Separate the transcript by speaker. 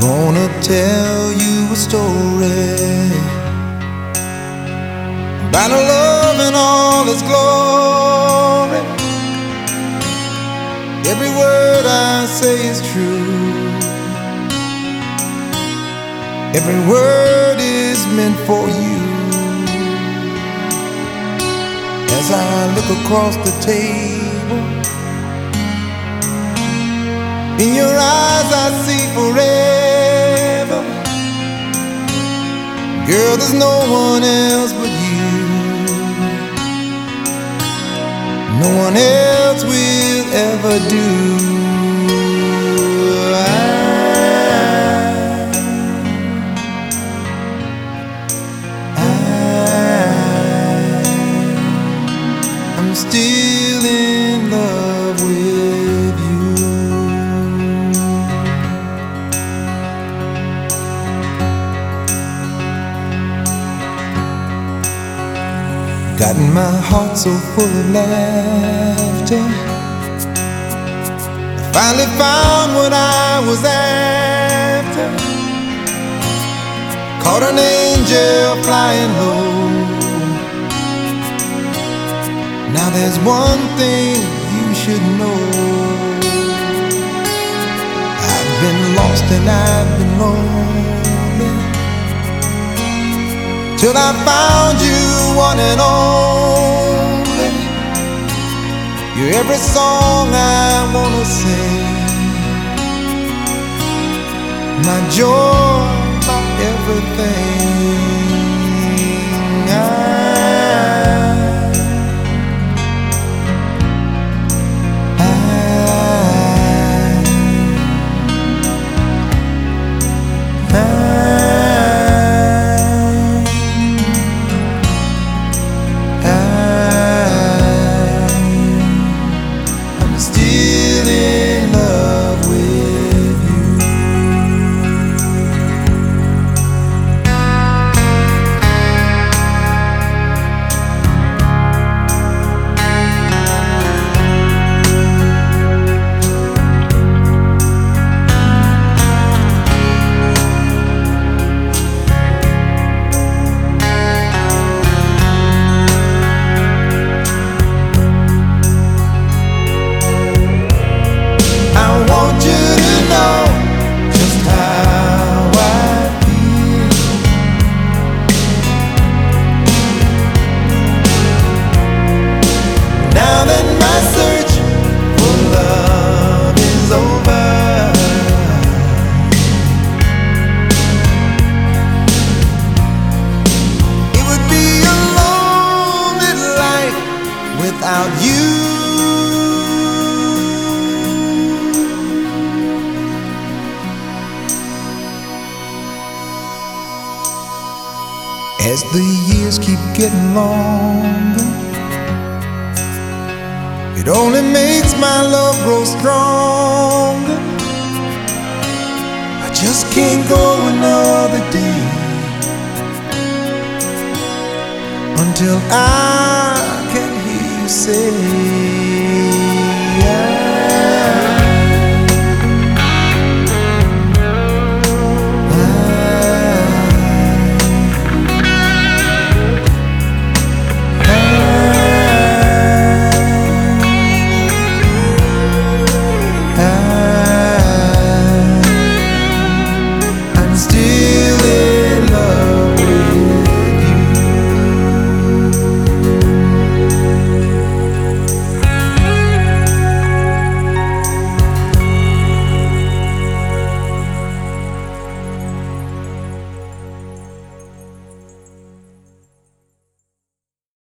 Speaker 1: Gonna tell you a story about a love in all its glory. Every word I say is true. Every word is meant for you. As I look across the table, in your eyes I see forever. Girl, there's no one else but you. No one else will ever do. Gotten my heart so full of laughter. I finally found what I was after. Caught an angel flying low. Now there's one thing you should know. I've been lost and I've been lonely till I found you one and only. You're every song I wanna sing, my joy, my everything. As the years keep getting longer, it only makes my love grow stronger. I just can't go another day until I can hear you say.